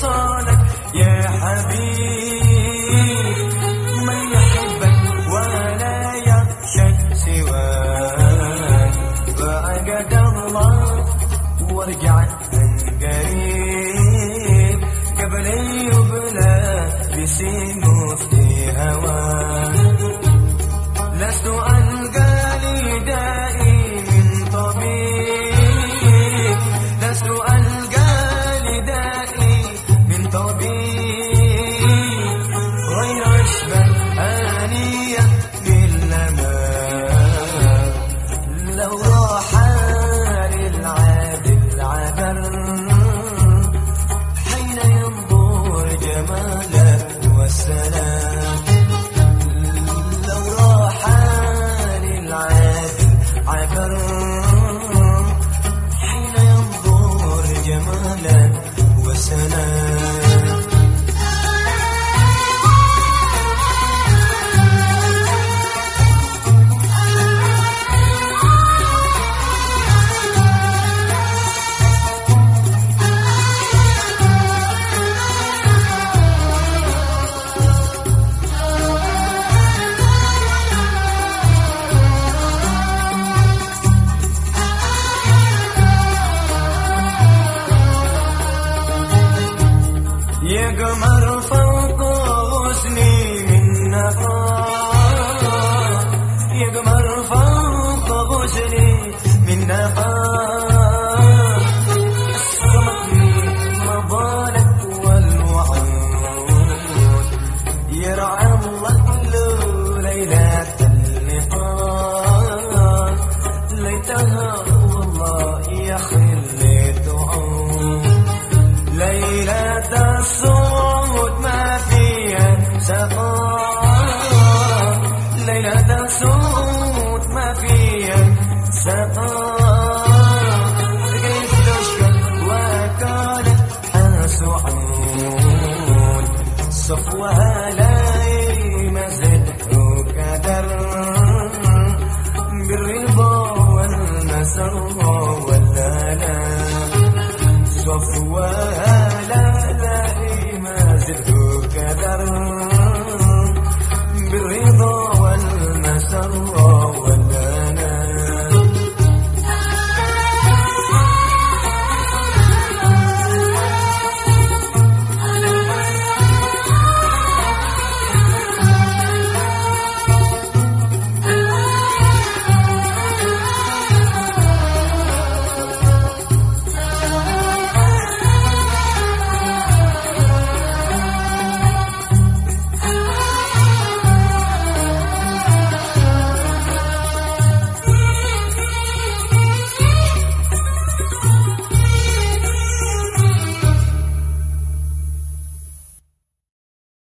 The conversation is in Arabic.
وصالك يا حبيب. من يحبك ولا يخشك سواك. وأجد الله وارجع من قريب قبل يبلى في هواك. لست أنا جمالك وسلام. قمر فوق غصني من نهار ليلة الصعود ما فيها سقام. ليلة الصعود ما فيها سقام. قيت تشكى وكانت سعود صفوة لاي مزد وكدر بر الباب والمسر والدلال صفوة